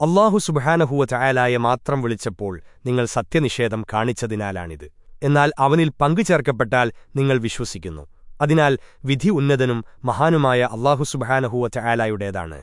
അള്ളാഹു സുബാനഹുവ ചായാലായ മാത്രം വിളിച്ചപ്പോൾ നിങ്ങൾ സത്യനിഷേധം കാണിച്ചതിനാലാണിത്. എന്നാൽ അവനിൽ പങ്കുചേർക്കപ്പെട്ടാൽ നിങ്ങൾ വിശ്വസിക്കുന്നു. അതിനാൽ വിധി ഉന്നതനും മഹാനുമായ അള്ളാഹു സുബാനഹുവ ചായാലായുടേതാണ്